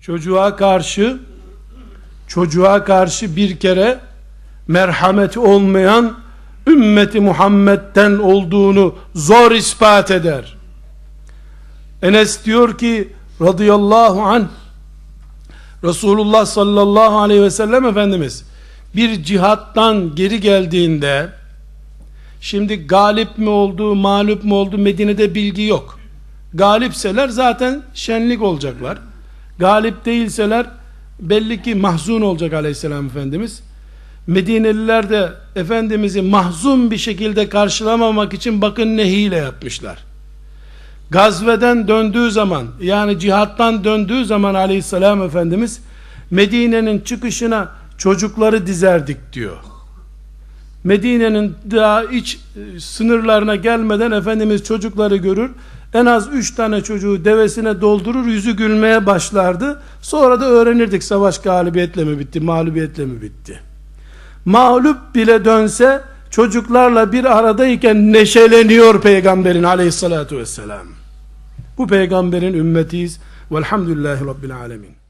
çocuğa karşı çocuğa karşı bir kere merhameti olmayan ümmeti Muhammed'den olduğunu zor ispat eder. Enes diyor ki radıyallahu anh Resulullah sallallahu aleyhi ve sellem Efendimiz bir cihattan geri geldiğinde şimdi galip mi oldu mağlup mu oldu Medine'de bilgi yok galipseler zaten şenlik olacaklar galip değilseler belli ki mahzun olacak aleyhisselam Efendimiz Medineliler de Efendimiz'i mahzun bir şekilde karşılamamak için bakın ne hile yapmışlar gazveden döndüğü zaman yani cihattan döndüğü zaman aleyhisselam efendimiz Medine'nin çıkışına çocukları dizerdik diyor. Medine'nin daha iç e, sınırlarına gelmeden Efendimiz çocukları görür. En az üç tane çocuğu devesine doldurur, yüzü gülmeye başlardı. Sonra da öğrenirdik savaş galibiyetle mi bitti, mağlubiyetle mi bitti. Mağlup bile dönse çocuklarla bir aradayken neşeleniyor peygamberin aleyhissalatu vesselam. Bu peygamberin ümmetiyiz. Velhamdülillahi Rabbil alemin.